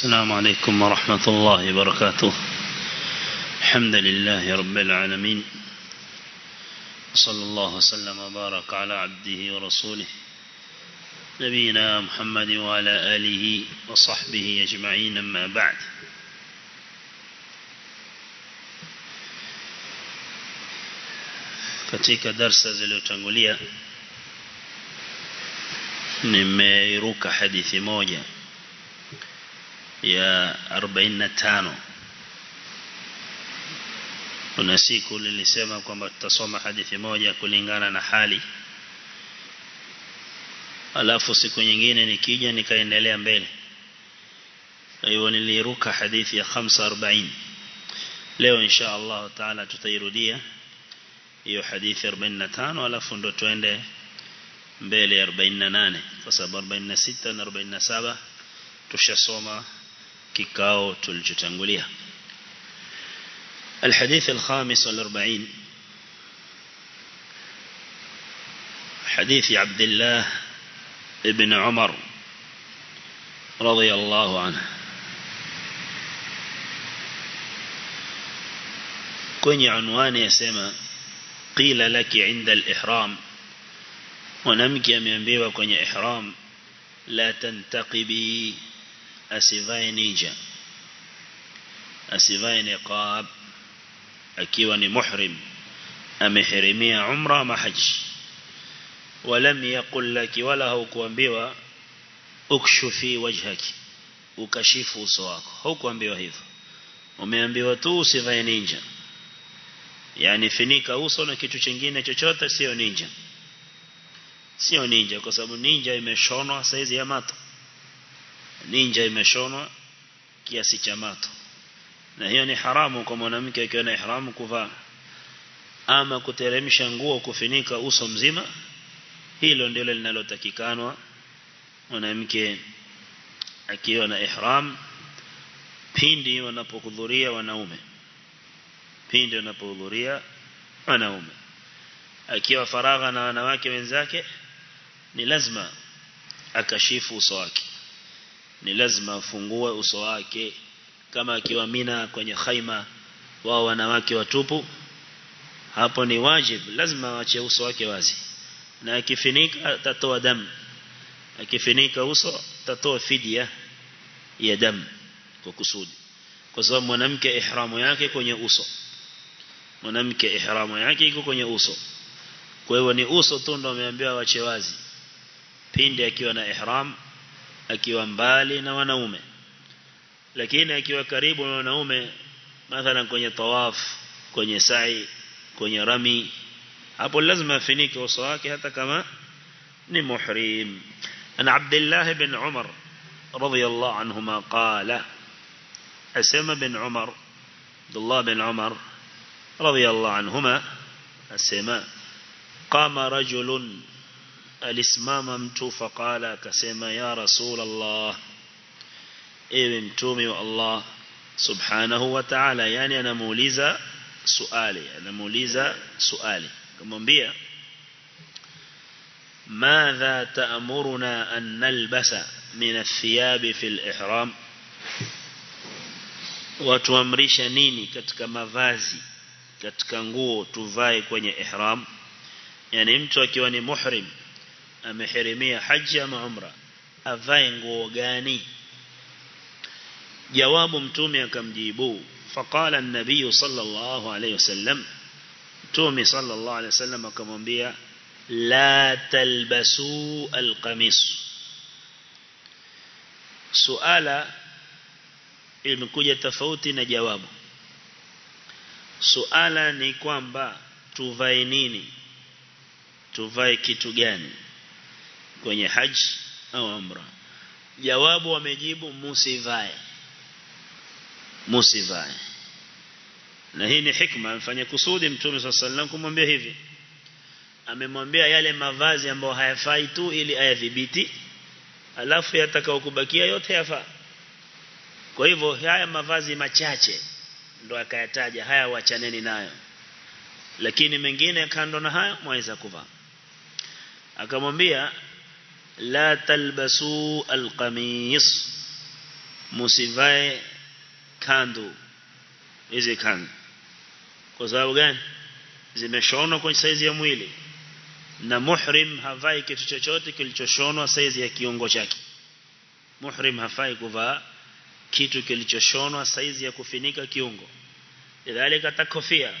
السلام عليكم ورحمة الله وبركاته. الحمد لله رب العالمين. صلى الله وسلم وبارك على عبده ورسوله نبينا محمد وعلى آله وصحبه أجمعين. أما بعد katika darsa zilizotangulia nimeiruka hadithi moja. Ya 45 kuna siku nilisema kwamba tutasoma hadithi moja kulingana na hali. Alafu siku nyingine nikija nikaendelea mbele. Kwa hiyo niliruka hadithi ya 45 leo insha Allah taala tutairudia hiyo hadithi 45 alafu ndo tuende mbele ya 48 kwa sababu 46 na 47 tushasoma كيكاو تلجتنغوليا الحديث الخامس والأربعين حديث عبد الله ابن عمر رضي الله عنه كوني عنوان يا يسمى قيل لك عند الإحرام ونمكي من بيبا كوني إحرام لا تنتقبي asivae ninja. Asivae niqab akiwa ni muhrim amehirimia umra ama haji. Walam yaqul laki wala haukuambiwa ukshufi wajhaki ukashifu uso wako. Haukuambiwa hivyo. Umeambiwa tu usivae ninja. Yani finika uso na kitu chingine chochote sio ninja. Sio ninja kwa sababu ninja imeshonwa saizi ya mato ninja imeshonwa kiasi cha mato. Na hiyo ni haramu kwa mwanamke akiwa na ihramu kuvaa. Ama kuteremsha nguo kufinika uso mzima hilo ndilo linalotakikanwa mwanamke akiwa na ihram pindi wanapohudhuria wanaume. Pindi wanapohudhuria wanaume. Akiwa faragha na wanawake wenzake ni lazima akashifu uso wake ni lazima afungue uso wake. Kama akiwa mina kwenye khaima wao wanawake watupu hapo ni wajib lazima awache uso wake wazi. Na akifinika atatoa damu. Akifinika uso atatoa fidia ya damu kwa kusudi. Kwa sababu mwanamke ihramu yake kwenye uso. Mwanamke ihramu yake iko kwenye uso. Kwa hiyo ni uso tu ndo ameambiwa wache wazi. Pindi akiwa na ihram akiwa mbali na wanaume lakini akiwa karibu na wanaume mathalan kwenye tawaf kwenye sa'i kwenye rami hapo lazima afinike uso wake hata kama ni muhrim ana Abdullah ibn Umar radiyallahu anhuma qala asema bin Umar Abdullah bin Umar radiyallahu anhuma asema qama rajulun الاسمام امتو فقال كسيما يا رسول الله ايو امتومي الله سبحانه وتعالى يعني أنا موليزة سؤالي أنا موليزة سؤالي كما انبيا ماذا تأمرنا أن نلبس من الثياب في الإحرام وتوامرش نيني كتك مفازي كتك نغو تفاي كوني إحرام يعني امتوكي واني محرم amehirimia haji ama umra avae nguo gani? Jawabu mtume akamjibu faqala an-nabiy sallallahu alayhi wasallam mtume sallallahu alayhi wasallam akamwambia la talbasu al-qamis. Suala imekuja tofauti na jawabu. Suala ni kwamba tuvae nini? Tuvae kitu gani kwenye haj au umra. Jawabu wamejibu musivae. Musivae. Na hii ni hikma amfanya kusudi mtume swalla kumwambia hivi. Amemwambia yale mavazi ambayo hayafai tu ili ayadhibiti alafu yatakao kubakia yote yafaa. Kwa hivyo haya mavazi machache ndo akayataja haya wachaneni nayo. Lakini mengine kando na haya mwaweza kuvaa. Akamwambia la talbasu alqamis. Musivae kandu. Hizi kandu. Kwa sababu gani? Zimeshonwa kwa saizi ya mwili. Na muhrim havai kitu chochote kilichoshonwa saizi ya kiungo chake. Muhrim hafai kuvaa kitu kilichoshonwa saizi ya kufinika kiungo. Idhalika hata kofia.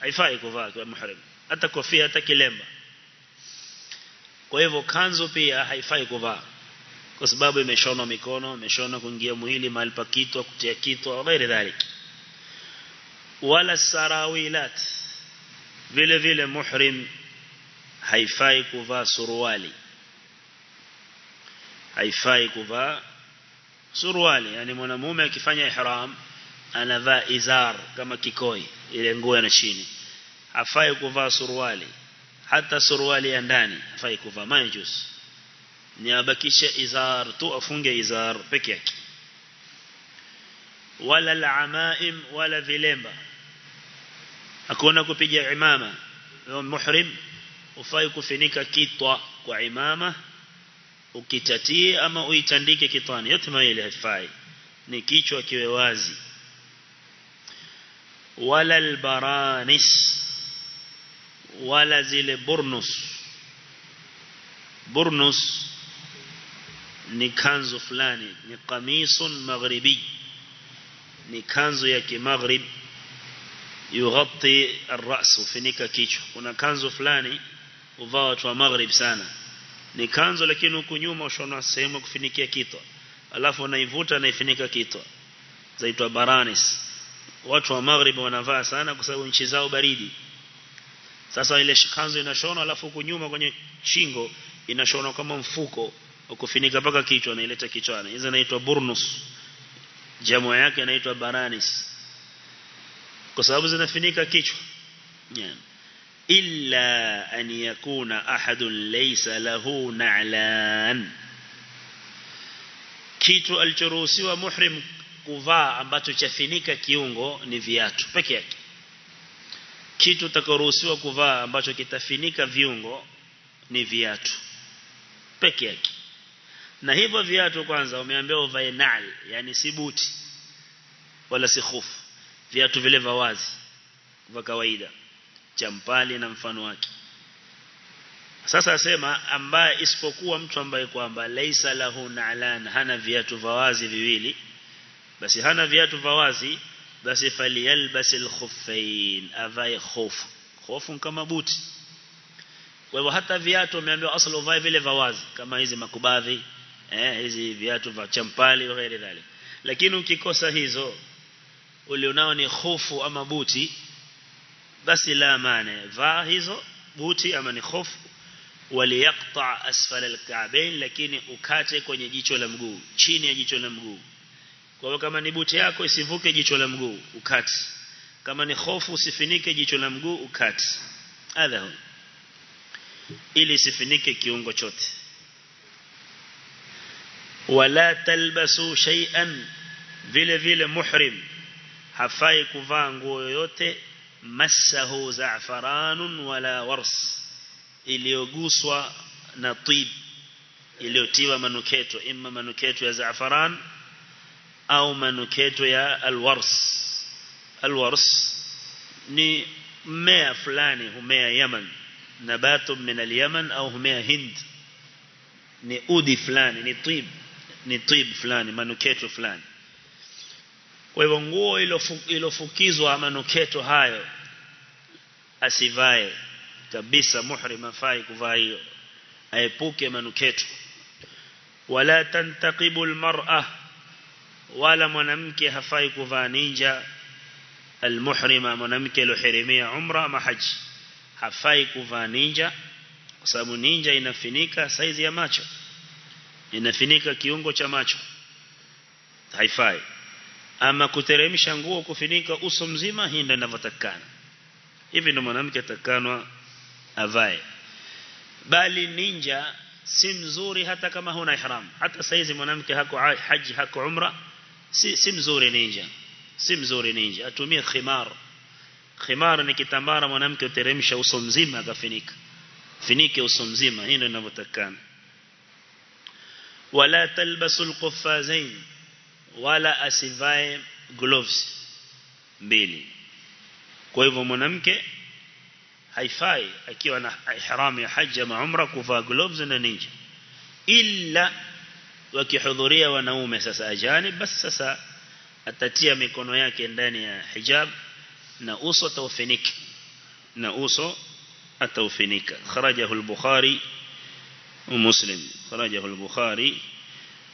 Haifai kuvaa kwa muhrim. Hata kofia hata kilemba kwa hivyo kanzu pia haifai kuvaa. Kwa sababu imeshonwa mikono imeshonwa kuingia mwili mahali pa kitwa kutia kitwa ghairi dhalik wala sarawilat. Vile vile muhrim haifai kuvaa suruali. Haifai kuvaa suruali. Yani mwanamume akifanya ihram anavaa izar kama kikoi ile nguo ya chini hafai kuvaa suruali hata suruali ya ndani hafai kuvaa. Majus ni abakishe izar tu afunge izar peke yake. Wala al-amaim wala vilemba. Akona kupiga imama muhrim ufai kufinika kitwa kwa imama ukitatie ama uitandike kitwani. Yote mawili haifai. Ni kichwa kiwe wazi. Wala albaranis wala zile burnus. Burnus ni kanzu fulani ni qamisun maghribi. Ni kanzu ya kimaghrib yughatti ar-ra's kichwa. Kuna kanzu fulani uvaa watu wa maghrib sana. Ni kanzu lakini huku nyuma ushona sehemu kufinikia kitwa alafu unaivuta na ifinika kitwa zaitwa baranis. Watu wa maghrib wanavaa sana kwa sababu nchi zao baridi sasa ile kanzu inashona alafu huku nyuma kwenye shingo inashonwa kama mfuko ukufinika paka kichwa na ileta kichwani. Hizo inaitwa burnus. Jamu yake inaitwa baranis kwa sababu zinafinika kichwa. Yeah. illa an yakuna ahadun laysa lahu na'lan. Kitu alichoruhusiwa muhrim kuvaa ambacho chafinika kiungo ni viatu peke yake kitu utakaruhusiwa kuvaa ambacho kitafinika viungo ni viatu. Peke yake. Na hivyo viatu kwanza umeambiwa uvae nal yani si buti wala si khufu. Viatu vile vya wazi vya kawaida champali na mfano wake. Sasa asema ambaye isipokuwa mtu ambaye kwamba laisa lahu na'lan hana viatu vya wazi viwili basi hana viatu vya wazi basi falyalbas alkhuffain avae khofu khofu kama buti. Kwa hivyo hata viatu ameambiwa aslu vai vile vawazi kama hizi makubadhi eh hizi viatu vya champali na ghairi dali lakini ukikosa hizo ulionao ni khofu ama buti basi la maana vaa hizo buti ama ni khofu waliyaqta asfala alka'bayn lakini ukate kwenye jicho la mguu chini ya jicho la mguu kwa hiyo kama ni buti yako isivuke jicho la mguu ukati. kama ni hofu usifinike jicho la mguu ukati. adha ili isifinike kiungo chote wala talbasu shay'an vile vile muhrim hafai kuvaa nguo yoyote massahu za'faranun wala wars iliyoguswa na tib iliyotiwa manuketo imma manuketo ya za'faran au manuketo ya alwars alwars ni mmea fulani humea Yaman nabatu min al-Yaman au humea Hind ni udi fulani ni tib ni tib fulani manuketo fulani kwa hivyo nguo ilofukizwa manuketo hayo asivae kabisa muhrim afai kuvaa hiyo aepuke manuketo wala tantaqibu almar'a wala mwanamke hafai kuvaa ninja almuhrima mwanamke alohirimia umra ama haji. Hafai kuvaa ninja kwa sababu ninja inafinika saizi ya macho. Inafinika kiungo cha macho. Haifai. Ama kuteremsha nguo kufinika uso mzima hii ndio inavyotakana. Hivi ndio mwanamke atakanwa avae. Bali ninja si mzuri hata kama huna ihram. Hata saizi mwanamke hako haji hako umra si si mzuri ninja. Si mzuri ninja. Atumie khimar. Khimar ni kitambara mwanamke uteremsha uso mzima akafinika. Finike uso mzima. Hii ndio inavyotakana wala talbasu quffazain wala asivae gloves mbili. Kwa hivyo mwanamke haifai akiwa na ihram ya haji ama umra kuvaa gloves na ninja. Illa wakihudhuria wanaume sasa ajani basi sasa atatia mikono yake ndani ya hijab na uso ataufinika na uso ataufinika. Kharajahu al-bukhari al-bukhari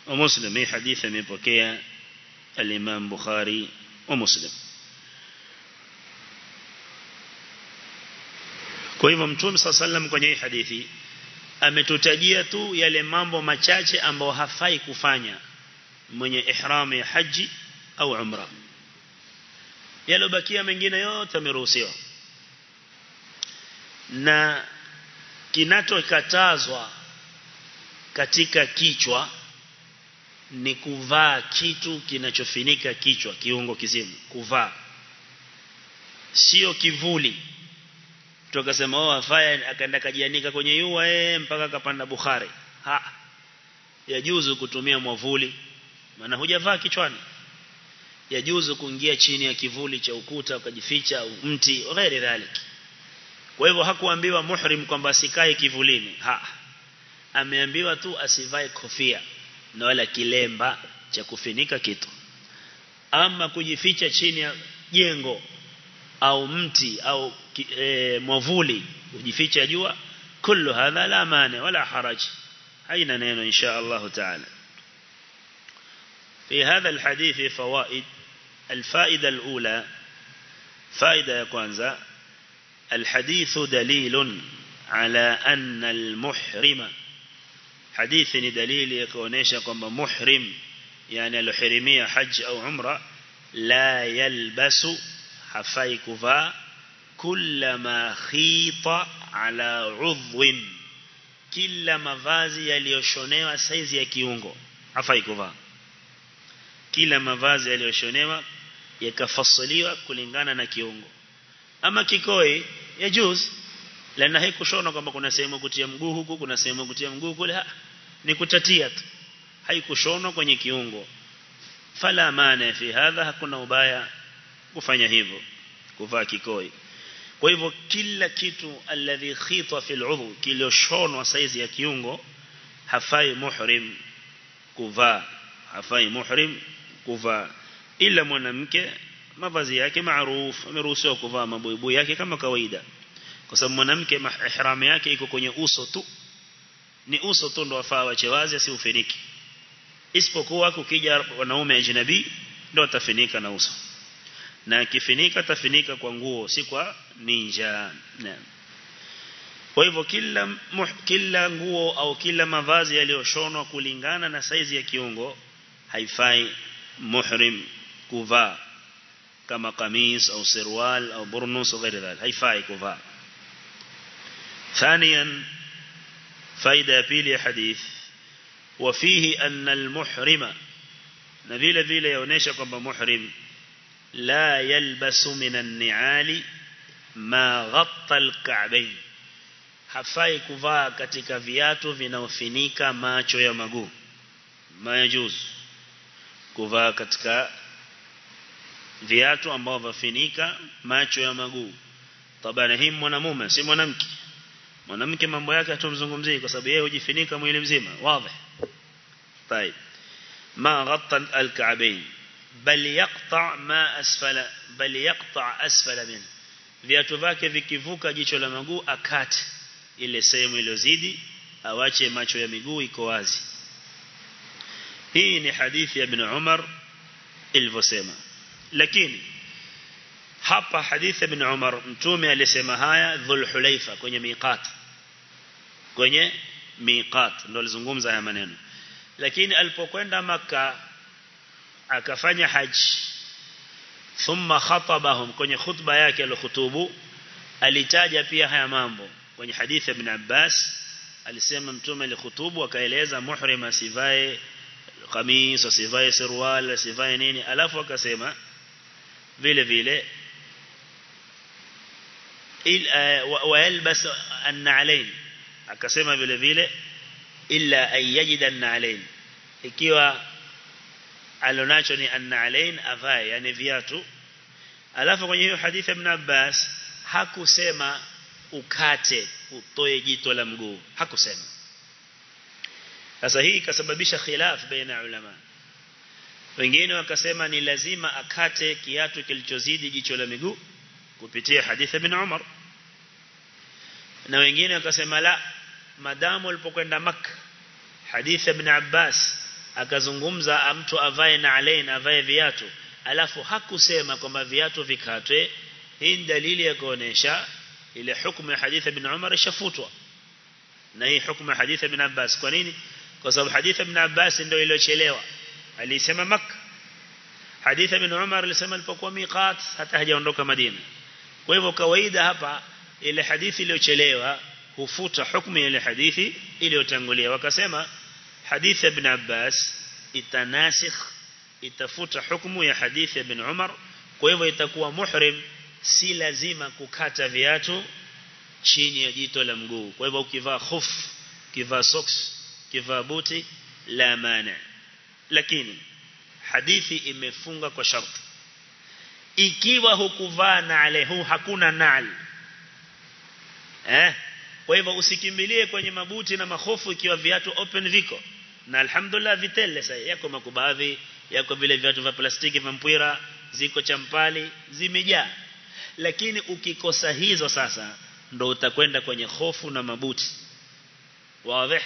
wa muslim. Hii hadithi imepokea al-imam bukhari wa muslim. Kwa hivyo mtume sallam kwenye hii hadithi ametutajia tu yale mambo machache ambayo hafai kufanya mwenye ihram ya haji au umra. Yalobakia mengine yote ameruhusiwa. Na kinachokatazwa katika kichwa ni kuvaa kitu kinachofinika kichwa kiungo kizima kuvaa. Sio kivuli tukasema oh afaya. Akaenda kajianika kwenye yua eh mpaka akapanda Bukhari. Ha. Yajuzu kutumia mwavuli. Maana hujavaa kichwani. Yajuzu kuingia chini ya kivuli cha ukuta ukajificha mti ghairi dhalik kwa hivyo hakuambiwa muhrim kwamba sikae kivulini. Ha. Ameambiwa tu asivae kofia na wala kilemba cha kufinika kitu. Ama kujificha chini ya jengo au mti au mwavuli kujificha jua kullu hadha la mane wala haraj. Haina neno insha Allah taala. في هذا الحديث فوائد الفائدة الأولى فائدة يكوانزا الحديث دليل على أن المحرم حديث دليل يكونيش كما محرم يعني الحرمية حج أو عمرة لا يلبس حفاي كفا kullama khita ala udhwin. Kila mavazi yaliyoshonewa saizi ya kiungo. Afai kuvaa. Kila mavazi yaliyoshonewa yakafasiliwa kulingana na kiungo. Ama kikoi ya juzi lana haikushona kwamba kuna sehemu kutia mguu huku kuna sehemu kutia mguu kule. Ni kutatia tu. Haikushonwa kwenye kiungo. Fala maana fi hadha hakuna ubaya kufanya hivyo kuvaa kikoi kwa hivyo kila kitu alladhi khita fil udhu kilioshonwa saizi ya kiungo hafai muhrim kuvaa hafai muhrim kuvaa. Ila mwanamke mavazi yake maarufu ameruhusiwa kuvaa mabuibui yake kama kawaida. Kwa sababu mwanamke ihram yake iko kwenye uso tu. Ni uso tu ndo afaa wache wazi asiufiniki. Isipokuwa kukija wanaume ajnabi ndo atafinika na uso na akifinika atafinika kwa nguo si kwa ninja kwa hivyo kila muh, kila nguo au kila mavazi yaliyoshonwa kulingana na saizi ya kiungo haifai muhrim kuvaa kama kamis au sirwal au burnus au غير ذلك haifai kuvaa ثانيا فائده pili hadith وفيه أن المحرم نبيل vile yaonesha kwamba muhrim لا يلبس من النعال ما غطى الكعبين hafai kuvaa katika viatu vinaofinika macho ya maguu mayajuz kuvaa katika viatu ambao vafinika macho ya maguu tabana hii mwanamume si mwanamke mwanamke mambo yake hatumzungumzii kwa sababu yeye hujifinika mwili mzima wazi طيب ما غطى الكعبين bal yaqta ma asfala bal yaqta asfala min viatu vyake vikivuka jicho la mguu akate ile sehemu iliyozidi awache macho ya miguu iko wazi. Hii ni hadithi ya ibn Umar ilivyosema. Lakini hapa hadithi ya ibn Umar mtume alisema haya dhulhulaifa kwenye miqat. Kwenye miqat ndio alizungumza haya maneno. Lakini alipokwenda maka akafanya haji thumma khatabahum kwenye khutba yake alokhutubu alitaja pia haya mambo kwenye hadithi ibn Abbas alisema mtume alikhutubu akaeleza muhrim asivae kamis asivae surwal asivae nini alafu akasema vile vile il wayalbas an-na'alain akasema vile vile illa an yajida an-na'alain ikiwa alonacho ni anna alain avae yani viatu. Alafu kwenye hiyo hadithi ibn Abbas hakusema ukate utoe jito la mguu. Hakusema. Sasa hii ikasababisha khilaf baina ulama. Wengine wakasema ni lazima akate kiatu kilichozidi jicho la miguu kupitia hadithi ibn Umar. Na wengine wakasema la madamu alipokwenda Makka hadithi ibn Abbas akazungumza mtu avae na alain avae viatu. Alafu hakusema kwamba viatu vikatwe. Hii dalili ya kuonesha ile hukumu ya hadithi ibn Umar ishafutwa. Na hii hukumu ya hadithi ibn Abbas. Kwa nini? Kwa sababu hadithi ibn Abbas ndio iliyochelewa. Alisema Makkah hadithi ibn Umar alisema alipokuwa miqat hata hajaondoka Madina. Kwa hivyo kawaida hapa ile hadithi iliyochelewa hufuta hukumu ya ile hadithi iliyotangulia. Wakasema hadithi ibn Abbas itanasikh itafuta hukumu ya hadithi ibn Umar. Kwa hivyo itakuwa muhrim si lazima kukata viatu chini ya jito la mguu. Kwa hivyo ukivaa khuf ukivaa socks ukivaa buti la maana. Lakini hadithi imefunga kwa sharti. Ikiwa hukuvaa nale huu hakuna nal. Eh? Kwa hivyo usikimbilie kwenye mabuti na mahofu ikiwa viatu open viko na alhamdulillah vitele sasa yako makubadhi yako vile viatu vya plastiki vya mpira ziko champali zimejaa. Lakini ukikosa hizo sasa ndo utakwenda kwenye hofu na mabuti. Wazi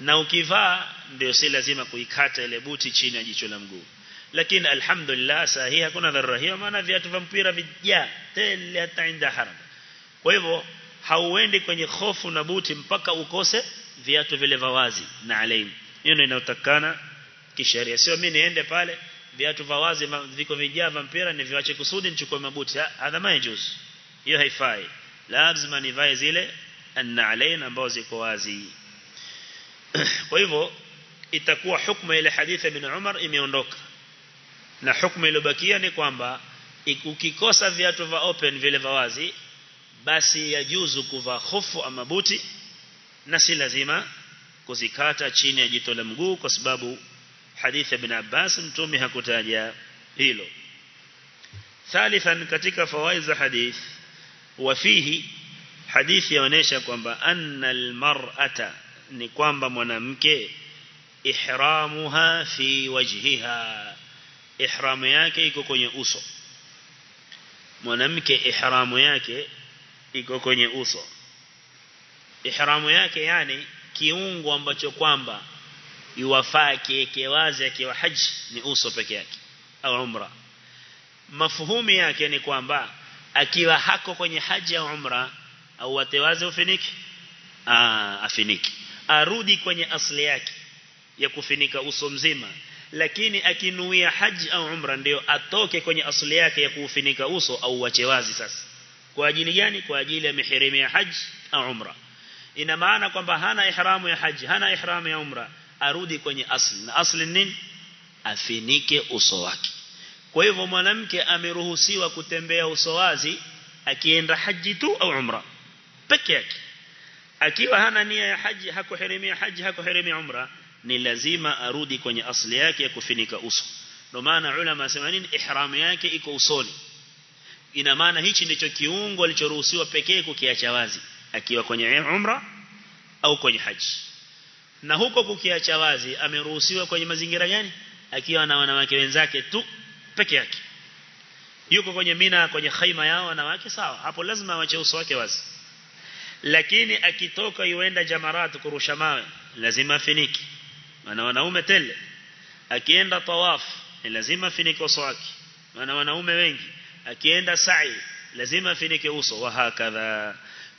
na ukivaa ndio si lazima kuikata ile buti chini ya jicho la mguu. Lakini alhamdulillah sahihi hakuna dharura. Hiyo maana viatu vya mpira vijaa tele hata inda haram kwa hivyo hauendi kwenye hofu na buti mpaka ukose viatu vile vawazi na alaini hiyo ndio inayotakana kisheria. Sio mimi niende pale viatu vya wazi viko vijaa vya mpira ni viache kusudi nichukue mabuti. Hadha majuz hiyo haifai. Lazima nivae zile an-na'alain ambazo ziko wazi. Kwa hivyo itakuwa hukumu ile hadithi ibn Umar imeondoka. Na hukumu iliyobakia ni kwamba ukikosa viatu vya open vile vya wazi basi yajuzu kuvaa hofu ama buti na si lazima kuzikata chini ya jito la mguu kwa sababu hadithi ya ibn Abbas mtume hakutaja hilo. Thalithan katika fawaid za hadith wafihi hadithi yaonesha kwamba anna almar'ata ni kwamba mwanamke ihramuha fi wajhiha ihramu yake iko kwenye uso. Mwanamke ihramu yake iko kwenye uso. Ihramu yake yani kiungo ambacho kwamba yuwafaa kiweke wazi akiwa haji ni uso peke yake au umra. Mafuhumi yake ni kwamba akiwa hako kwenye haji au umra au watewaze ufiniki afiniki. Arudi kwenye asli yake ya kufinika uso mzima lakini akinuia haji au umra ndio atoke kwenye asli yake ya kufinika uso au wache wazi sasa. Kwa ajili gani? Kwa ajili ya mihrimi ya haji au umra ina maana kwamba hana ihramu ya haji hana ihramu ya umra arudi kwenye asli. Na asli nini? Afinike uso wake. Kwa hivyo mwanamke ameruhusiwa kutembea uso wazi akienda haji tu au umra. Peke yake. Akiwa hana nia ya haji hakuhirimia haji hakuhirimia umra ni lazima arudi kwenye asli yake ya kufinika uso. Ndio maana ulama wasema nini? Ihramu yake iko usoni. Ina maana hichi ndicho kiungo alichoruhusiwa pekee kukiacha wazi akiwa kwenye umra au kwenye haji. Na huko kukiacha wazi ameruhusiwa kwenye mazingira gani? Akiwa na wanawake wenzake tu peke yake. Yuko kwenye mina kwenye khaima yao wanawake sawa. Hapo lazima awache uso wake wazi. Lakini akitoka yuenda jamarat kurusha mawe lazima afiniki. Maana wanaume tele. Akienda tawaf lazima afinike uso wake. Maana wanaume wengi. Akienda sa'i lazima afinike uso. Wa hakadha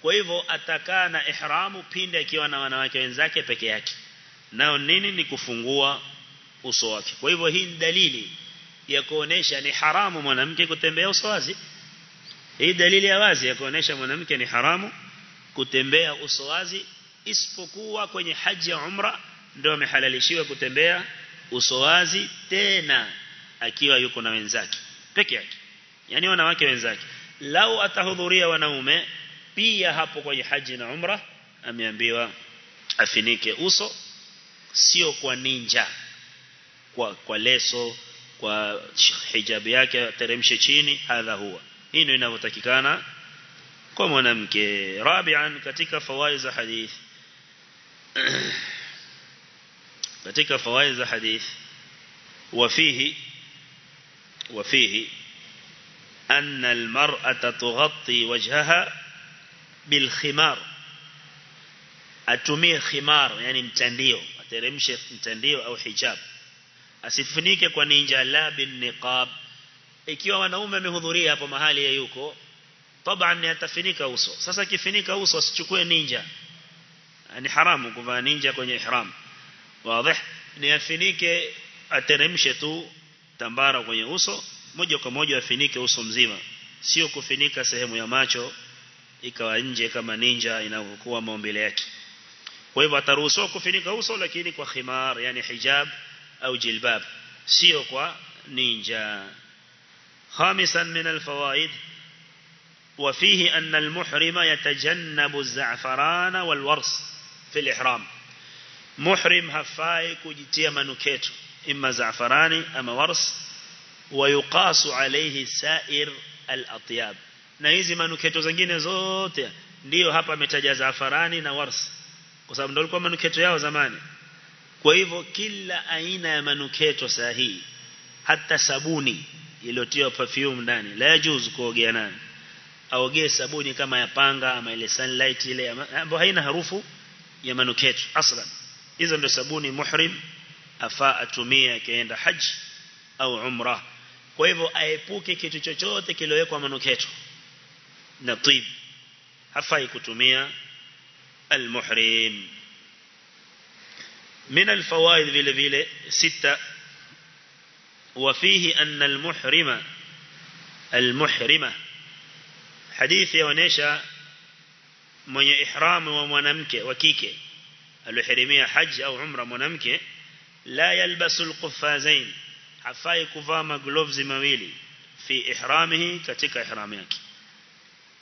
kwa hivyo atakaa na ihramu pindi akiwa na wanawake wenzake peke yake. Nao nini? Ni kufungua uso wake. Kwa hivyo hii ni dalili ya kuonesha ni haramu mwanamke kutembea uso wazi. Hii dalili ya wazi ya kuonesha mwanamke ni haramu kutembea uso wazi isipokuwa kwenye haji ya umra ndio amehalalishiwa kutembea uso wazi tena akiwa yuko na wenzake peke yake. Yani wanawake wenzake. Lau atahudhuria wanaume pia hapo kwenye haji na umra ameambiwa afinike uso sio kwa ninja kwa kwa leso kwa hijabu yake teremshe chini hadha huwa hii ndio inavyotakikana kwa mwanamke rabian katika fawaid za hadith katika fawaid za hadith وفيه وفيه أن المرأة تغطي وجهها bil khimar. Atumie khimar yani mtandio ateremshe mtandio au hijab. Asifunike kwa ninja la bin niqab. Ikiwa wanaume amehudhuria hapo mahali ya yuko taban atafinika uso. Sasa kifunika uso asichukue ninja. Ni haramu kuvaa ninja kwenye ihram. Wazi ni afinike ateremshe tu tambara kwenye uso. Moja kwa moja afinike uso mzima. Sio kufinika sehemu ya macho. Ikawa nje kama ninja inavyokuwa maumbile yake kwa hivyo ataruhusiwa kufinika uso lakini kwa khimar yani hijab au jilbab sio kwa ninja خامسا من الفوائد وفيه أن المحرم يتجنب الزعفران والورس في الإحرام محرم هفاي كجتيا منكيتو إما زعفراني أما ورس ويقاس عليه سائر الأطياب na hizi manuketo zingine zote ndio hapa ametaja zafarani na wars. Kwa sababu ndio ilikuwa manuketo yao zamani. Kwa hivyo kila aina ya manuketo sahihi hata sabuni iliyotiwa perfume ndani la yajuzu kuogea nani? Aogee sabuni kama ya panga ama ile sunlight ile ambayo haina harufu ya manuketo aslan. Hizo ndio sabuni muhrim afaa atumie akienda haji au umra. Kwa hivyo aepuke kitu chochote kilowekwa manuketo نطيب. hafai kutumia المحرم. من الفوائد في vile ستة. وفيه أن المحرم المحرمة. حديث يونيشا من إحرام ومنمك وكيك. الحرمية حج أو عمر منمك لا يلبس القفازين. حفاي كفاما قلوفز مويلي في إحرامه كتك إحرامك.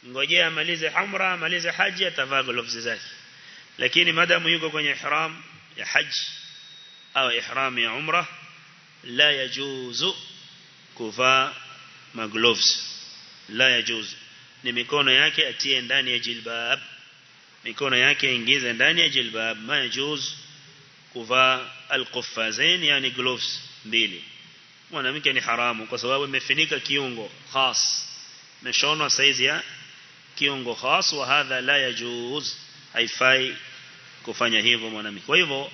Ngojea amalize umra amalize haji atavaa gloves zake. Lakini madamu yuko kwenye ihram ya haji au ihram ya umra la yajuzu kuvaa magloves la yajuzu. Ni mikono yake atie ndani ya jilbab. Mikono yake ingize ndani ya jilbab. Ma yajuz kuvaa alquffazain yani gloves mbili. Mwanamke ni haramu kwa sababu imefinika kiungo khas. Meshona saizi ya kiungo khas wa hadha la yajuz haifai kufanya hivyo mwanamke kwa hivyo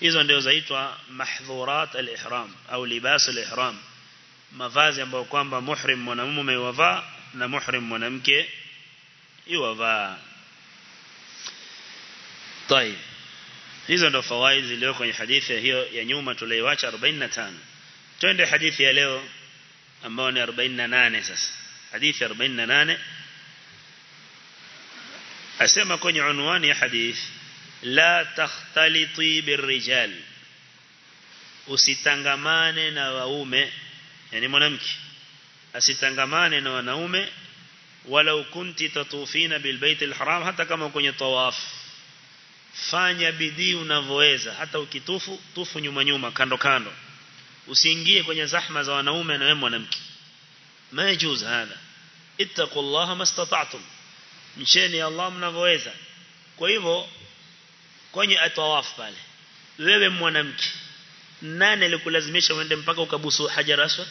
hizo ndio zaitwa mahdhurat al-ihram au libas al-ihram mavazi ambayo kwamba muhrim mwanamume wavaa na muhrim mwanamke yuwavaa طيب hizo ndo fawaid zilio kwenye hadithi hiyo ya nyuma tuliyoacha 45 twende hadithi ya leo ambayo ni 48 sasa hadithi 48 asema kwenye unwani ya hadith la takhtaliti birrijal usitangamane na waume yani mwanamke asitangamane na wanaume wala kunti tatufina bilbait alharam hata kama kwenye tawaf fanya bidii unavyoweza hata ukitufu tufu nyuma nyuma kando kando usiingie kwenye zahma za wanaume na wewe mwanamke majuz hada ittaqullaha mastata'tum mcheni Allah mnavyoweza. Kwa hivyo kwenye atawaf pale wewe mwanamke nani alikulazimisha uende mpaka ukabusu hajar aswad?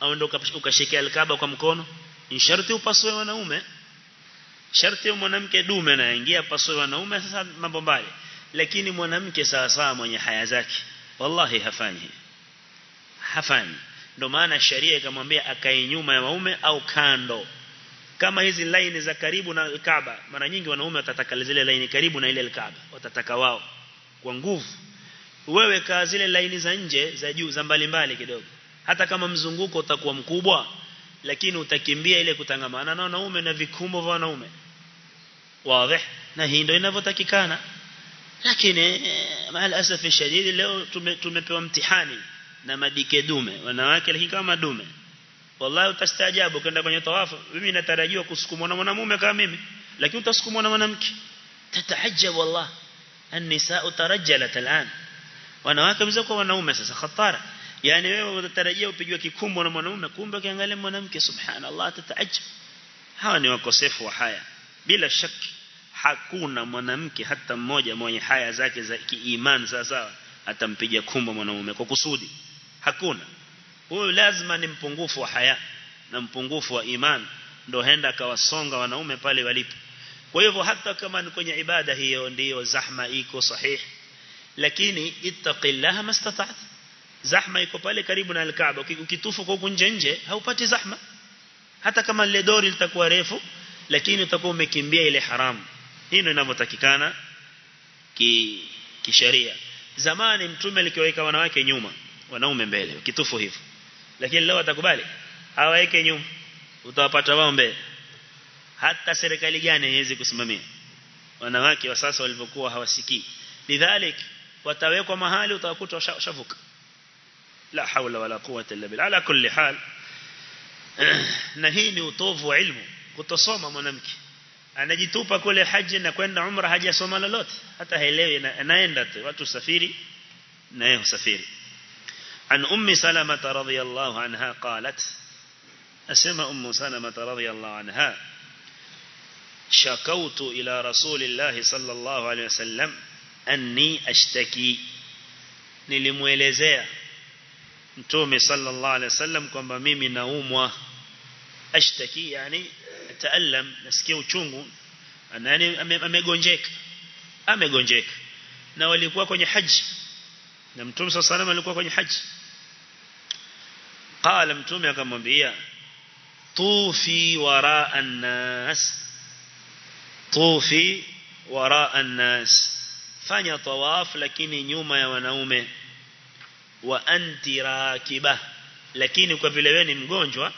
Au ndo ukashika alkaba kwa mkono? Ni sharti upaswe wanaume. Sharti mwanamke dume na ingia paswe wanaume sasa mambo mbali lakini mwanamke sawa sawa mwenye haya zake wallahi hafanyi. Hafanyi. Ndio maana sharia ikamwambia akae nyuma ya waume au kando kama hizi laini za karibu na Kaaba mara nyingi wanaume watataka zile laini karibu na ile Kaaba watataka wao kwa nguvu. Wewe kaa zile laini za nje za juu za mbali mbali kidogo. Hata kama mzunguko utakuwa mkubwa lakini utakimbia ile kutangamana na wanaume na vikumbo vya wanaume. Wazi. Na hii ndio inavyotakikana. Lakini mahal asafi shadidi leo tume, tumepewa mtihani na madike dume wanawake lakini kama dume wallahi utastaajabu ukaenda kwenye tawafu. Mimi natarajiwa kusukumwa na mwanamume kama mimi. Lakini utasukumwa na mwanamke. Tatahajjab wallah an-nisaa tarajjalat al'an. Wanawake mzee wanaume sasa khatara. Yani wewe utatarajia upigwe kikumbo na mwanaume kumbe ukiangalia mwanamke subhanallah tataajab hawa ni wakosefu wa haya. Bila shaki hakuna mwanamke hata mmoja mwenye haya zake za kiimani sawa sawa atampiga kumbo mwanaume kwa kusudi. Hakuna huyu lazima ni mpungufu wa haya na mpungufu wa iman. Ndo henda akawasonga wanaume pale walipo. Kwa hivyo hata kama ni kwenye ibada hiyo ndiyo zahma iko sahihi lakini ittaqillaha mastata'ta zahma iko pale karibu na al-Kaaba. Ukitufu kwa nje nje haupati zahma. Hata kama lile dori litakuwa refu lakini utakuwa umekimbia ile haramu hii ndio inavyotakikana ki kisheria zamani mtume alikiweka wanawake nyuma wanaume mbele. Ukitufu hivyo lakini leo atakubali hawaweke nyuma. Utawapata wao mbele. Hata serikali gani haiwezi kusimamia? Wanawake wa sasa walivyokuwa hawasikii. Lidhalik watawekwa mahali utawakuta washavuka. La haula wala quwwata illa billah. Ala kulli hal. Na hii ni utovu wa ilmu kutosoma mwanamke. Anajitupa kule haji na kwenda umra hajasoma lolote. Hata haelewi anaenda tu. Watu safiri na yeye usafiri عن أم سلمة رضي الله عنها قالت أسمى أم سلمة رضي الله عنها شكوت إلى رسول الله صلى الله عليه وسلم أني أشتكي. نلمويلزي نتومي صلى الله عليه وسلم كما ميمي نوم أشتكي يعني تألم نسكيو تشونغو أناني أمي قنجيك أمي قنجيك نوالي قوة قنج حج نمتوم صلى الله عليه وسلم قوة قنج حج qala mtume akamwambia tufi waraa an-nas. Tufi waraa an-nas. Fanya tawaf lakini nyuma ya wanaume. Wa anti rakiba. Lakini kwa vile wewe ni mgonjwa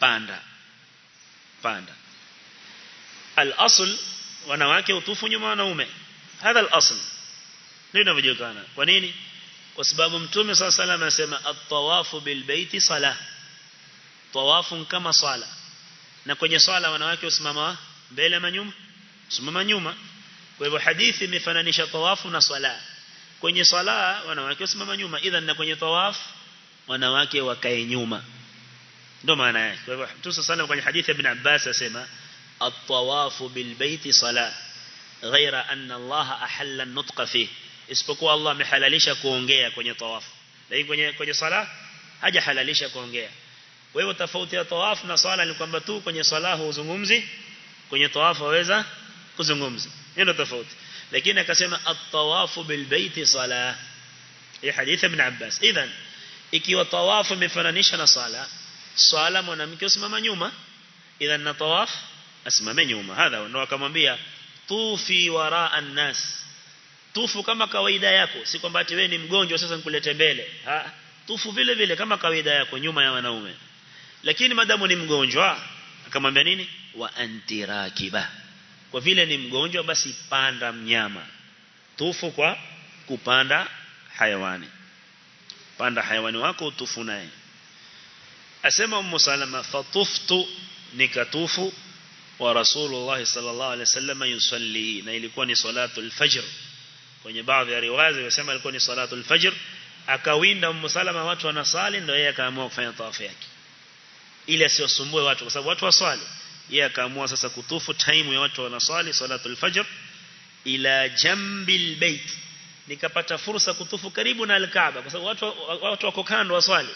panda. Panda. Al-asl wanawake utufu nyuma wanaume. Hadha al-asl. Ndio inavyojulikana. Kwa nini kwa sababu mtume صلى الله عليه وسلم anasema at-tawafu bil baiti salah tawafu kama swala na kwenye swala wanawake usimama mbele ama nyuma usimama nyuma kwa hivyo hadithi imefananisha tawafu na swala kwenye swala wanawake usimama nyuma idhan na kwenye tawafu wanawake wakae nyuma ndio maana yake kwa hivyo Mtume صلى kwenye hadithi ibn Abbas asema at-tawafu bil baiti salah ghaira anna Allah ahalla an-nutqa fihi isipokuwa Allah amehalalisha kuongea kwenye tawafu lakini kwenye kwenye sala haja halalisha kuongea kwa hivyo tofauti ya tawafu na swala ni kwamba tu kwenye sala huzungumzi kwenye tawafu waweza kuzungumza hiyo ndio tofauti lakini akasema at-tawafu bil baiti sala hii hadithi ibn Abbas idhan ikiwa tawafu imefananisha na sala swala mwanamke usimama nyuma idhan na tawaf asimame nyuma hadha ndio akamwambia tufi waraa an-nas tufu kama kawaida yako. Si kwamba ati wewe ni mgonjwa sasa nikulete mbele. Ha tufu vile vile kama kawaida yako nyuma ya wanaume. Lakini madamu ni mgonjwa akamwambia nini? Wa antirakiba. Kwa vile ni mgonjwa basi panda mnyama. Tufu kwa kupanda hayawani. Panda hayawani wako utufu naye. Asema ummu salama fatuftu nikatufu. Wa rasulullah sallallahu alaihi wasallam yusalli na ilikuwa ni salatu al-fajr kwenye baadhi ya riwaya zimesema ilikuwa ni salatu al-fajr. Akawinda ummu salama watu wanasali ndio yeye akaamua kufanya tawafu yake. Ili asiwasumbue watu kwa sababu watu waswali. Yeye akaamua sasa kutufu time ya watu wanaswali salatu al-fajr ila jambil bait. Nikapata fursa kutufu karibu na al-Kaaba kwa sababu watu watu wako kando waswali.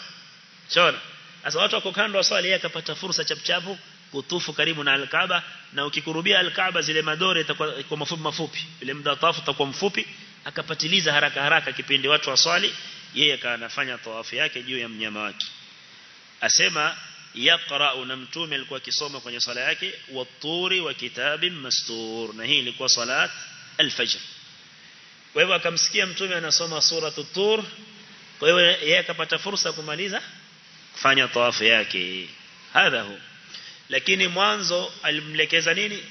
Shona sasa watu wako kando waswali yeye akapata fursa chapchapu kutufu karibu na al-Kaaba na ukikurubia al-Kaaba zile madore itakuwa kwa mafupi mafupi. Ile muda tawafu utakuwa mfupi. Akapatiliza haraka haraka kipindi watu waswali yeye akaanafanya tawafu yake juu ya mnyama wake. Asema yaqra na mtume alikuwa akisoma kwenye sala yake waturi wa kitabin mastur. Na hii ilikuwa salat al-fajr. Kwa hivyo akamsikia mtume anasoma sura tur kwa hivyo yeye akapata fursa kumaliza kufanya tawafu yake. Hadha hu lakini mwanzo alimlekeza nini?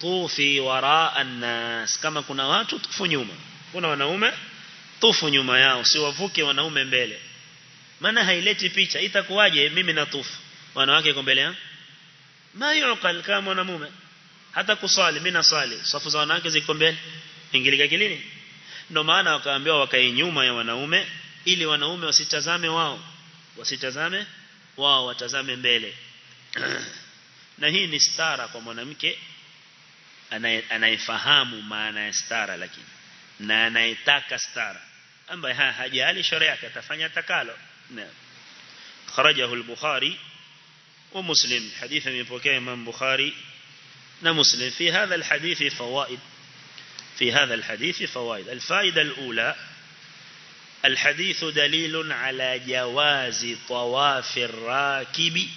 Tufi waraa an-nas kama kuna watu tufu nyuma. Kuna wanaume tufu nyuma yao. Siwavuke wanaume mbele. Maana haileti picha. Itakuwaje? Mimi na tufu. Wanawake kwa mbele ma yuqal kama mwanamume. Hata kusali mimi nasali safu za wanawake ziko mbele. Ingilika kilini? Ndio maana wakaambiwa wakae nyuma ya wanaume ili wanaume wasitazame wao. Wasitazame wao watazame mbele na hii ni stara kwa mwanamke anayefahamu maana ya stara lakini na anayetaka stara ambaye hajali sharia yake atafanya takalo naam خرجه البخاري ومسلم حديث من بوكي إمام بخاري ومسلم في هذا الحديث فوائد في هذا الحديث فوائد الفائدة الأولى الحديث دليل على جواز طواف الراكب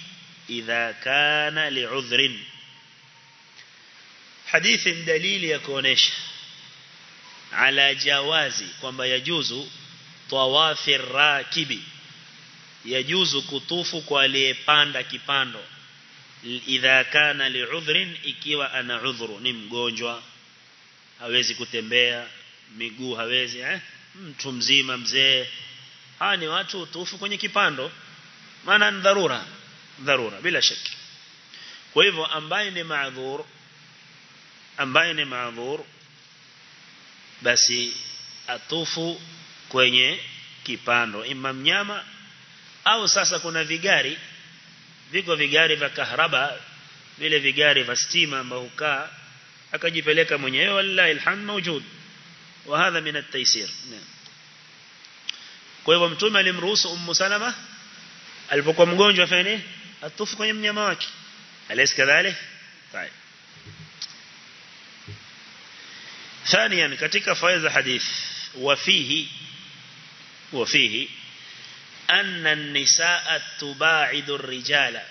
إذا كان لعذر حديث دليل يكونش على جواز كما يجوز طواف الراكب yajuzu kutufu kwa aliyepanda kipando idha kana li'udhrin ikiwa ana udhuru ni mgonjwa hawezi kutembea miguu hawezi eh mtu mzima mzee hawa ni watu utufu kwenye kipando maana ni dharura dharura bila shaki. Kwa hivyo ambaye ni maadhur ambaye ni maadhur basi atufu kwenye kipando. Ima mnyama au sasa kuna vigari viko vigari vya kahraba vile vigari vya stima ambao hukaa akajipeleka mwenyewe wallahi alhamd mawjud. Wa hadha min at-taysir. Kwa hivyo mtume alimruhusu ummu salama alipokuwa mgonjwa afanye nini atufu kwenye mnyama wake alaysa kadhalik طيب ثانيا katika faida hadith وفيه وفيه أن النساء تباعد الرجال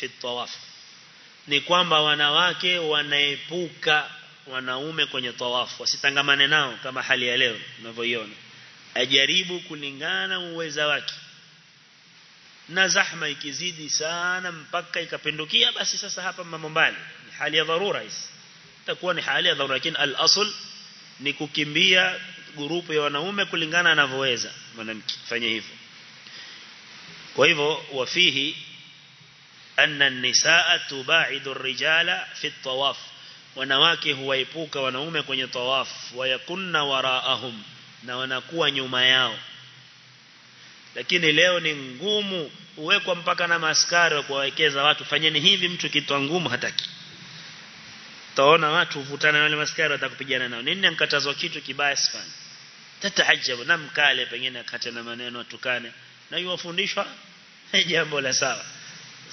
في الطواف ni kwamba wanawake wanaepuka wanaume kwenye tawafu wasitangamane nao kama hali ya leo tunavyoiona ajaribu kulingana uweza wake na zahma ikizidi sana mpaka ikapindukia basi sasa hapa mambo mbali. Ni hali ya dharura hizi. Itakuwa ni hali ya dharura lakini al-asl ni kukimbia grupu ya wanaume kulingana anavyoweza mwanamke fanye hivyo. Kwa hivyo wafihi anna an-nisaa tubaidu ar-rijala fi at-tawaf. Wanawake huwaepuka wanaume kwenye tawaf wayakunna waraahum na wanakuwa nyuma yao lakini leo ni ngumu uwekwa mpaka na maskari kuwawekeza watu. Fanyeni hivi mtu kitwa ngumu hataki. Taona watu vutana na wale maskari watakupigana nao. Nini nikatazwa kitu kibaya sana tatahajabu. Na mkale pengine akate na maneno atukane. Na yuwafundishwa? Jambo la sawa.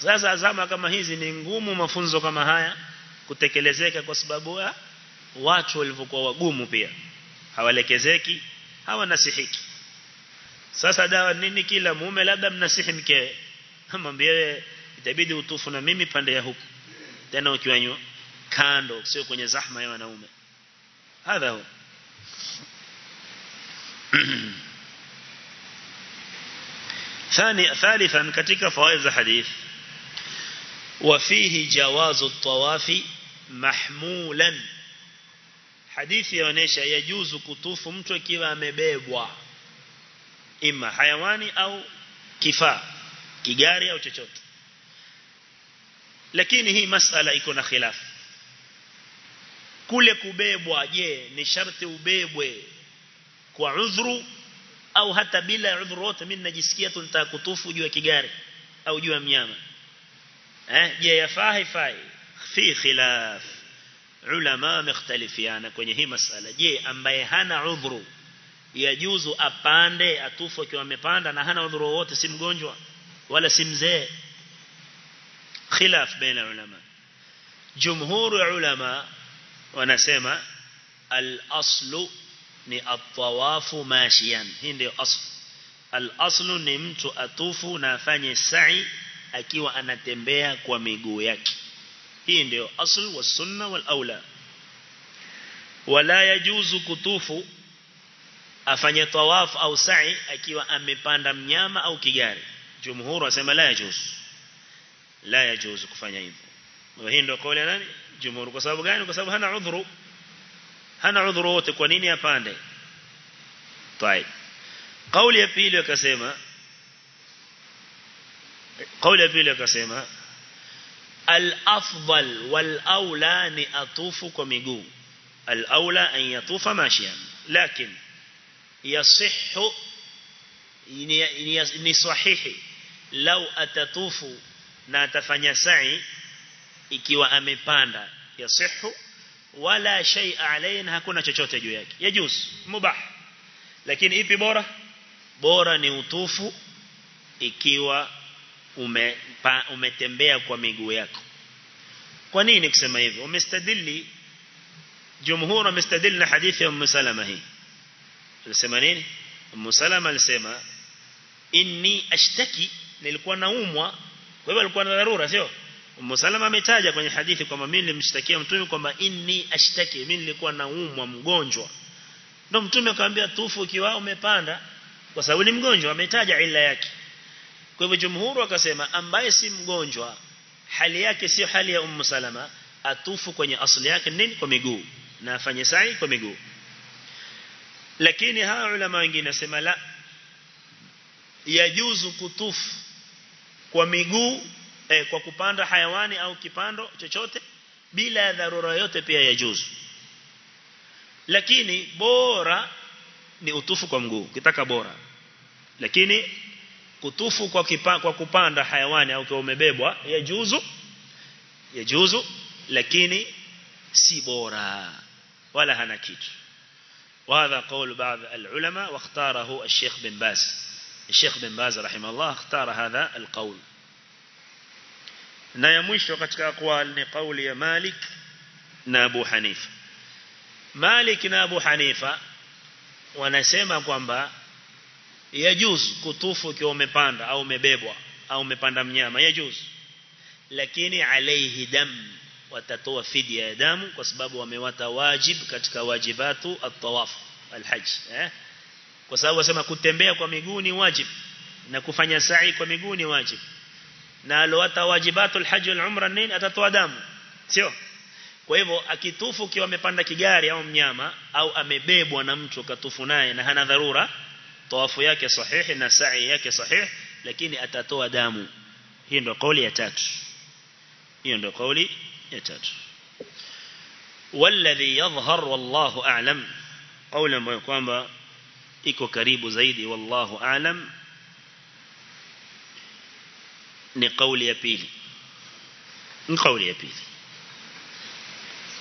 Sasa azama kama hizi ni ngumu mafunzo kama haya kutekelezeka kwa sababu ya watu walivyokuwa wagumu pia. Hawalekezeki hawanasihiki sasa dawa nini kila mume labda mnasihi mkewe mwambie itabidi utufu na mimi pande ya huku tena ukiwa kando sio kwenye zahma ya wanaume hadha huwa ثاني ثالثا katika fawaid hadith وفيه جواز الطواف محمولا hadithi yaonesha yajuzu kutufu mtu akiwa amebebwa ima hayawani au kifaa kigari au chochote. Lakini hii masala iko na khilafu kule kubebwa je ni sharti ubebwe kwa udhuru au hata bila udhuru wote? Mimi najisikia tu nitakutufu juu ya kigari au juu ya mnyama. Eh je yafaa? Haifai. Fi khilaf. Ulama wamekhtalifiana kwenye hii masala. Je ambaye hana udhuru yajuzu apande atufu akiwa amepanda na hana udhuru wote si mgonjwa wala si mzee. Khilaf baina ulama. Jumhur ulama wanasema al-aslu ni at-tawafu hii ndio asl al-aslu ni mtu atufu na afanye sa'i akiwa anatembea kwa miguu yake. Hii ndio asl wa sunna wal aula wala yajuzu kutufu afanye tawaf au sa'i akiwa amepanda mnyama au kigari jumhur wasema la yajuzu la yajuzu kufanya hivyo hii ndio kauli ya nani jumhur kwa sababu gani kwa sababu hana udhuru hana udhuru wote kwa nini apande طيب kauli ya pili akasema kauli ya pili akasema al-afdal wal-aula ni al-aula an yatufa mashiyan lakin yasihhu ni, sahihi. Lau atatufu na atafanya sa'i ikiwa amepanda yasihu wala shay alaina hakuna chochote juu yake. Yajuz mubah. Lakini ipi bora? Bora ni utufu ikiwa umetembea kwa miguu yako. Kwa nini kusema hivyo? Umestadili jumhur umestadili na hadithi ya Salama hii alisema nini? Musalama Salama alisema inni ashtaki nilikuwa naumwa. Kwa hivyo alikuwa na dharura sio? Ummu Salama ametaja kwenye hadithi kwamba mimi nilimshtakia mtume kwamba inni ashtaki mimi nilikuwa naumwa mgonjwa. Ndio mtume akamwambia tufu ukiwa umepanda kwa sababu ni mgonjwa ametaja ila yake. Kwa hivyo jumhuru akasema ambaye si mgonjwa hali yake sio hali ya Ummu Salama. Atufu kwenye asili yake nini? Kwa miguu. Na afanye sa'i kwa miguu lakini hawa ulama wengine nasema la yajuzu kutufu kwa miguu eh, kwa kupanda hayawani au kipando chochote bila dharura yote pia yajuzu. Lakini bora ni utufu kwa mguu kitaka bora. Lakini kutufu kwa kipa, kwa kupanda hayawani au kwa umebebwa yajuzu yajuzu lakini si bora wala hana kitu وهذا قول بعض العلماء واختاره الشيخ بن باز. الشيخ بن باز رحمه الله اختار هذا القول. نا يمشي وقتك أقوال نقول يا مالك نابو حنيفة مالك نابو حنيفة ونسيما قوامبا يجوز كتوفو كيو مباند أو مبيبوا أو مباند منياما يجوز لكن عليه دم watatoa fidia ya damu kwa sababu wamewata wajib katika wajibatu at-tawaf al-hajj eh? Kwa sababu wasema kutembea kwa miguu ni wajib na kufanya sa'i kwa miguu ni wajib. Na alowata wajibatu al-hajj wal-umra nini? Atatoa damu sio? Kwa hivyo akitufu kiwa amepanda kigari au mnyama au amebebwa na mtu katufu naye na hana dharura tawafu yake sahihi na sa'i yake sahihi lakini atatoa damu. Hii ndio kauli ya tatu. Hiyo ndio kauli يحتاج والذي يظهر والله أعلم. أولا ما يقوم إكو كريب زيدي والله أعلم. نقول يبيلي نقول يبيلي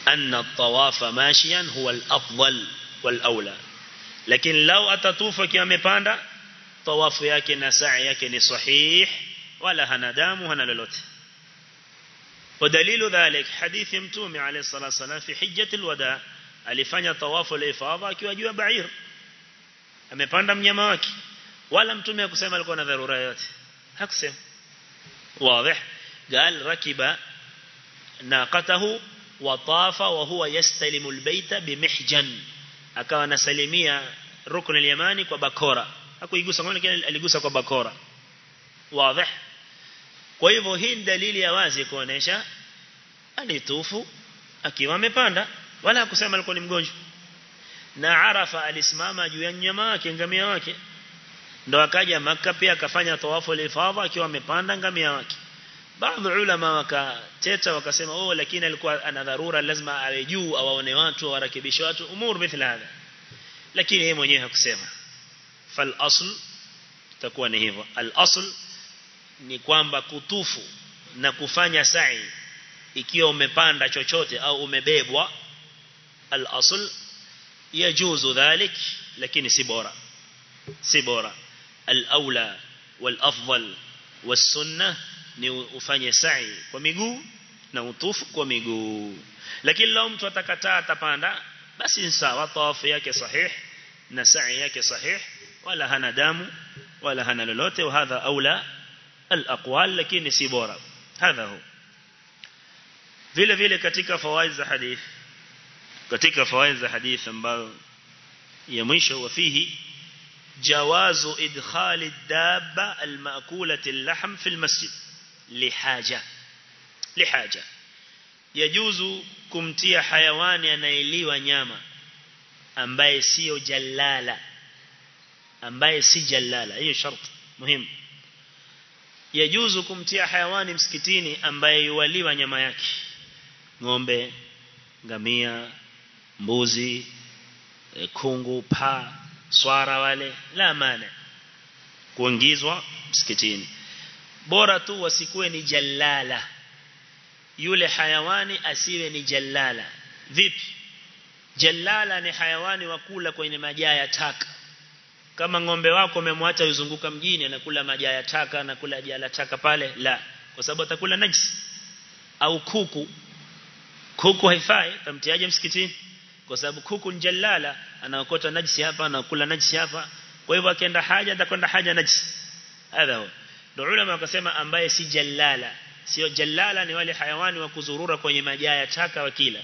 أن الطواف ماشيا هو الأفضل والأولى. لكن لو أتطوفك يا ميباندا طواف ياكي نسعي ياكي صحيح ولا هندام وهنا للوتي ودليل ذلك حديث متومي عليه الصلاة والسلام في حجة الوداع alifanya tawafu al-ifadha akiwa juu ya ba'ir amepanda mnyama wake wala mtume hakusema alikuwa na dharura yote hakusema wazi قال ركب ناقته وطاف وهو يستلم البيت بمحجن akawa anasalimia rukn al-yamani kwa bakora hakuigusa ngoni aligusa kwa bakora wazi kwa hivyo hii dalili ya wazi kuonesha alitufu akiwa amepanda wala hakusema alikuwa ni mgonjwa. Na Arafa alisimama juu ya nyama yake ngamia wake. Ndo akaja maka pia akafanya tawafu al-ifadha akiwa amepanda ngamia wake. Baadhi ulama wakateta wakasema oh lakini alikuwa ana dharura lazima awe juu awaone watu awarakibishe watu umur mithla hada lakini yeye mwenyewe hakusema. Fal asl takuwa ni hivyo. Al asl ni kwamba kutufu na kufanya sa'i ikiwa umepanda chochote au umebebwa al asl yajuzu dhalik lakini si bora. Si bora. Al aula wal afdal was sunnah ni ufanye sa'i kwa miguu na utufu kwa miguu. Lakini lao mtu atakataa atapanda basi ni sawa tawafu yake sahih na sa'i yake sahih wala hana damu wala hana lolote wa hadha aula الأقوال لكن سبورة هذا هو. فيلا فيلا كتيكا فوائز الحديث كتيكا فوائز الحديث يميش وفيه جواز إدخال الدابة المأكولة اللحم في المسجد. لحاجة. لحاجة. يجوز كمتي حيوان ينيلي ونياما أمبايسي جلالة. أمبايسي جلالة. أي شرط؟ مهم. Yajuzu kumtia hayawani msikitini ambaye yuwaliwa nyama yake. Ng'ombe ngamia mbuzi e, kungu pa swara wale la maana kuingizwa msikitini. Bora tu wasikuwe ni jalala. Yule hayawani asiwe ni jalala. Vipi? Jalala ni hayawani wakula kwenye majaa ya taka kama ng'ombe wako umemwacha yuzunguka mjini anakula maji ya taka anakula jala la taka pale la. Kwa sababu atakula najis au kuku. Kuku haifai tamtiaje msikitini? Kwa sababu kuku njalala anaokota najisi hapa anakula najisi hapa. Kwa hivyo akienda haja atakwenda haja najisi. Hadha ndio ulama wakasema ambaye si jalala. Sio jalala ni wale hayawani wa kuzurura kwenye majaa ya taka wakila.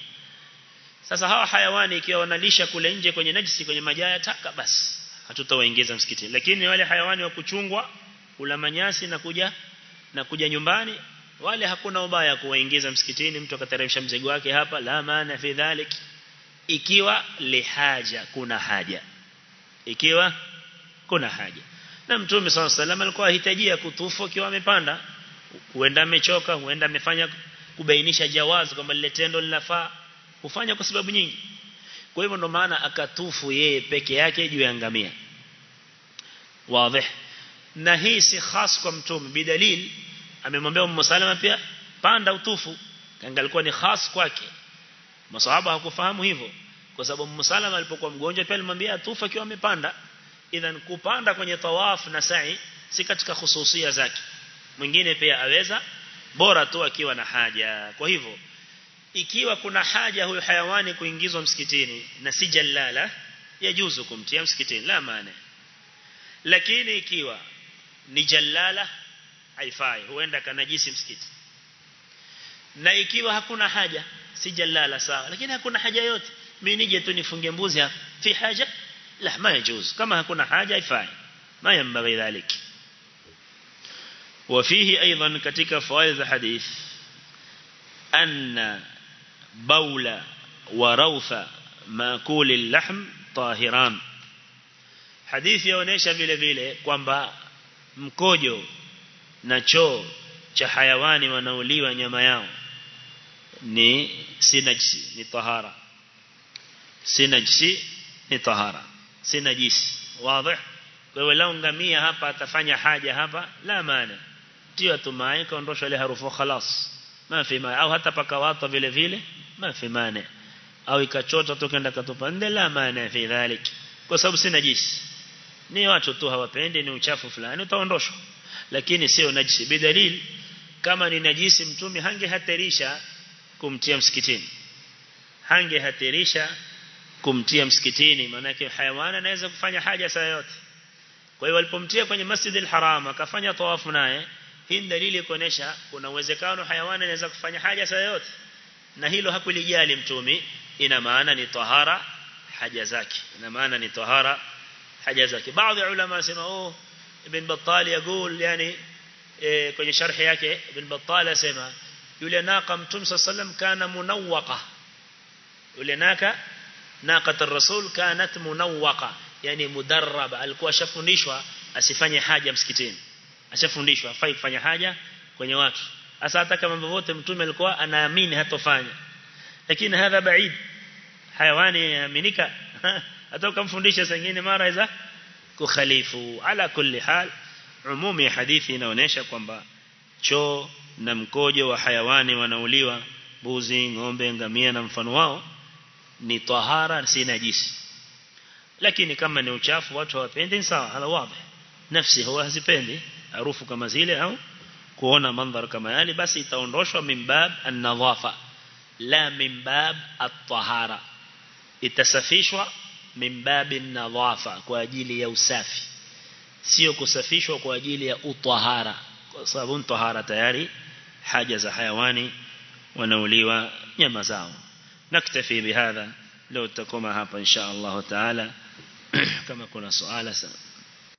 Sasa hawa hayawani ikiwa wanalisha kule nje kwenye najisi kwenye majaa ya taka basi hatutawaingiza msikitini lakini wale hayawani wa kuchungwa kula manyasi na kuja na kuja nyumbani wale hakuna ubaya kuwaingiza msikitini. Mtu akateremsha mzigo wake hapa la maana fi dhalik. Ikiwa lihaja kuna haja. Ikiwa kuna haja. Na mtume swalla sallam alikuwa ahitajia kutufu akiwa amepanda huenda amechoka huenda amefanya kubainisha jawazi kwamba lile tendo linafaa kufanya kwa sababu nyingi kwa hivyo ndo maana akatufu yeye peke yake juu ya ngamia. Wazi. Na hii si khas kwa mtume. Bidalil amemwambia Ummu Salama pia panda utufu. Kanga alikuwa ni khas kwake. Masahaba hakufahamu hivyo. Kwa sababu Ummu Salama alipokuwa mgonjwa pia alimwambia atufu akiwa amepanda. Idhan kupanda kwenye tawaf na sa'i si katika khususia zake. Mwingine pia aweza bora tu akiwa na haja. Kwa hivyo ikiwa kuna haja huyo hayawani kuingizwa msikitini na si jalala yajuzu kumtia msikitini la maana lakini ikiwa ni jalala haifai huenda kanajisi msikiti na ikiwa hakuna haja si jalala sawa lakini hakuna haja yote mimi nije tu nifunge mbuzi hapa fi haja la ma yajuz kama hakuna haja haifai ma yambaghi dhalik وفيه أيضا كتك فوائد الحديث أن بول وروث ماكول اللحم طاهران حديث يونيشا vile vile kwamba mkojo na choo cha hayawani wanaoliwa nyama yao ni sinajisi ni tahara sinajisi ni tahara sinajisi wazi kwa hiyo lao ngamia hapa atafanya haja hapa la maana tia tumai kaondosha ile harufu khalas ma fi ma au hata paka wata vile vile ma fi مانع au ikachota tokaenda katupa. Nde la maana fi dhalik. Kwa sababu si najisi ni watu tu hawapendi ni uchafu fulani utaondoshwa. Lakini sio najisi. Bidalil kama ni najisi mtume hangehatarisha kumtia msikitini. Hangehatarisha kumtia msikitini. Maana yake hayawani anaweza kufanya haja saa yote. Kwa hiyo walipomtia kwenye Masjidil Haram akafanya tawafu naye hii dalili kuonesha kuna uwezekano hayawani anaweza kufanya haja saa yote na hilo hakulijali mtume ina maana ni tahara haja zake. Ina maana ni tahara haja zake. Baadhi ulama wasema oh ibn battal yaqul yani e, kwenye sharhi yake ibn battal asema yule naqa mtume sallam kana munawwaqa. Yule naqa naqat rasul kanat munawwaqa. Yani mudarrab alikuwa shafunishwa asifanye haja msikitini. Ashafundishwa afai kufanya haja kwenye watu hasa hata kama vote mtume alikuwa anaamini hatofanya. Lakini hadha baid. Hayawani aminika hata ukamfundisha sengine mara iza kukhalifu. Ala kulli hal umumi hadithi inaonesha kwamba choo na mkojo wa hayawani wanauliwa mbuzi ng'ombe ngamia na mfano wao ni tahara si najisi. Lakini kama ni uchafu watu hawapendi sawa. Hala wazi nafsi huwa hazipendi. Harufu kama zile au kuona mandhar kama yale basi itaondoshwa mimbab an-nadhafa. La mimbab at-tahara. Itasafishwa mimbab an-nadhafa kwa ajili ya usafi. Sio kusafishwa kwa ajili ya utahara kwa sababu tahara tayari haja za hayawani wanauliwa nyama zao. Naktafi bihadha leo tutakoma hapa insha Allah taala. Kama kuna swala